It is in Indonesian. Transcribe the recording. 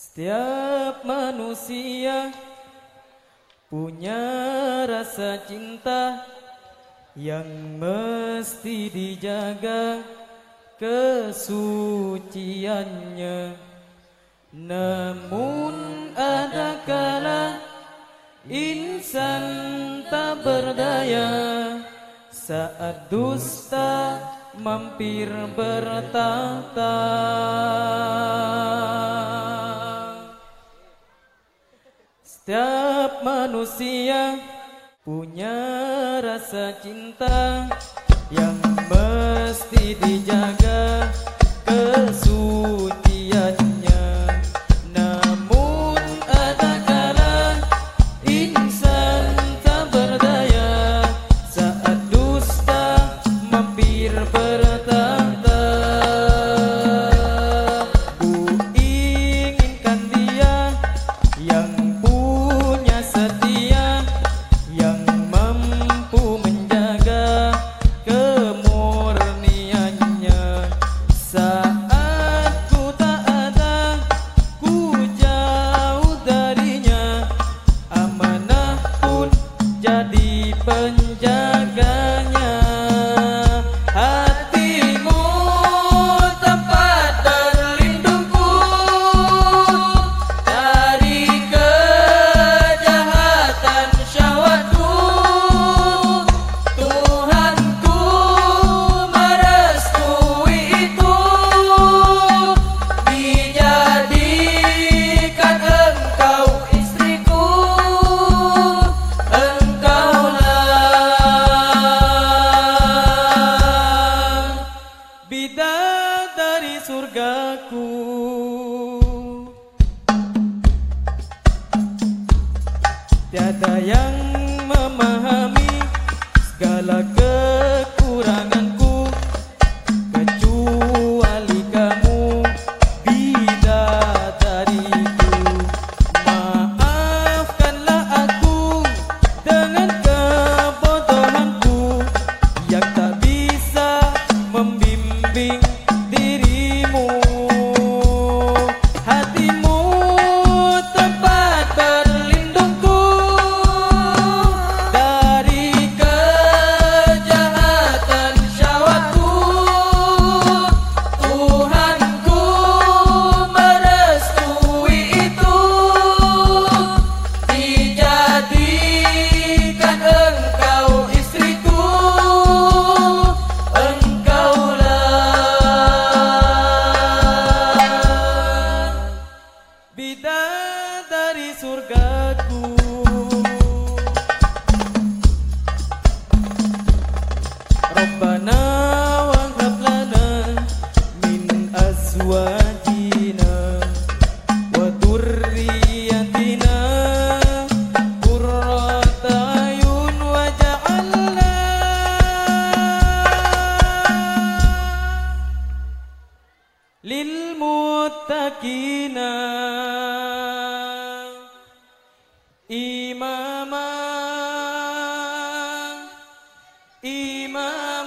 Setiap manusia punya rasa cinta yang mesti dijaga kesuciannya. Namun ada kala insan tak berdaya saat dusta mampir bertata. Setiap manusia punya rasa cinta yang mesti dijaga kesuciannya. Surgaku. Tiada yang memahami segala bidadari surgaku. Rabbana wa lana min azwajina wa dhurriyyatina qurrata ayun waj'alna. Lil muttaqina ما